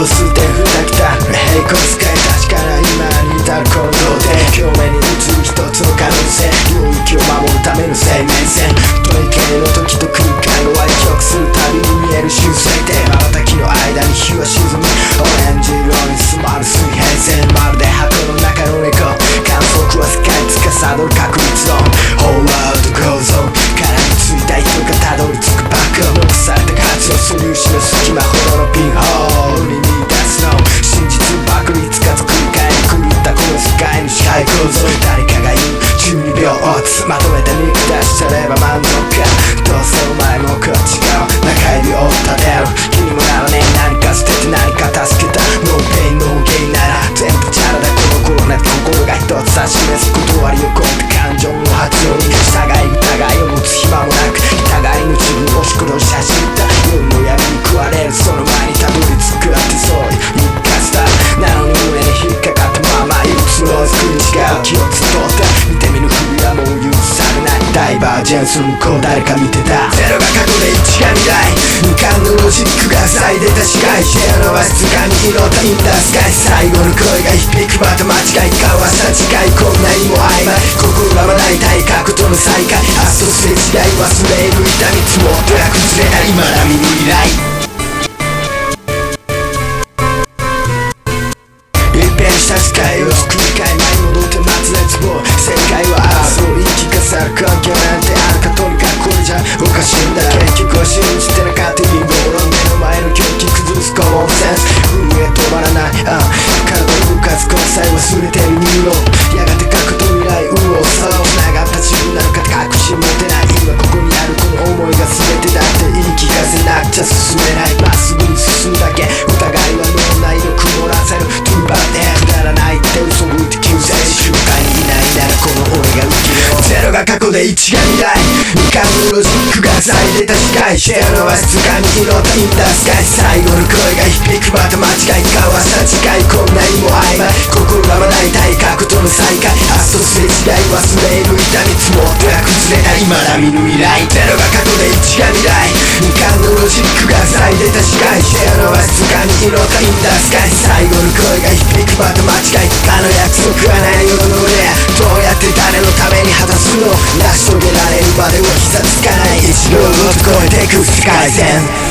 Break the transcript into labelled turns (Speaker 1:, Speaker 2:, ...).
Speaker 1: 小数点ふたきた平行使い確かな今に至る行動で表面に映る一つの可能性領域を守るための生命線問い系の時と空間を歪曲するたびに見える修正点瞬きの間に日は沈みオレンジ色に染まる水平線まるで箱の中の猫観測は世界司る確率論 Whole world goes on 絡みついた人がたどり着くバックを残された価値を素粒子の隙間気をつっとって見て見ぬふりはもう許されないダイバージェンスの向こう誰か見てたゼロが過去で1が未来無感のロジックが塞いでた視界シェアの和室がに拾ったインタースカイ最後の声が響くまた間違い交わした誓いこんなにも曖昧心がまない体格との再会明日とすれ違い忘れる痛み積もっては崩れた今並みの依頼過去で1が未来無感のロジックが塞いでた視界シェアの和室がに拾ったインタースカイ最後の声が響くまた間違い交わした誓いこんなにも曖昧心がまない体格との再会明日とすれ違い忘れる痛み積もっては崩れた今並みの未来ゼロが過去で1が未来無感のロジックが塞いでた視界シェアの和室がに拾ったインタースカイ最後の声が響くまた間違いあの約束はない世の上どうやって誰のために果たすの成し遂げられるまでは膝つかない一度ごと超えていく世界線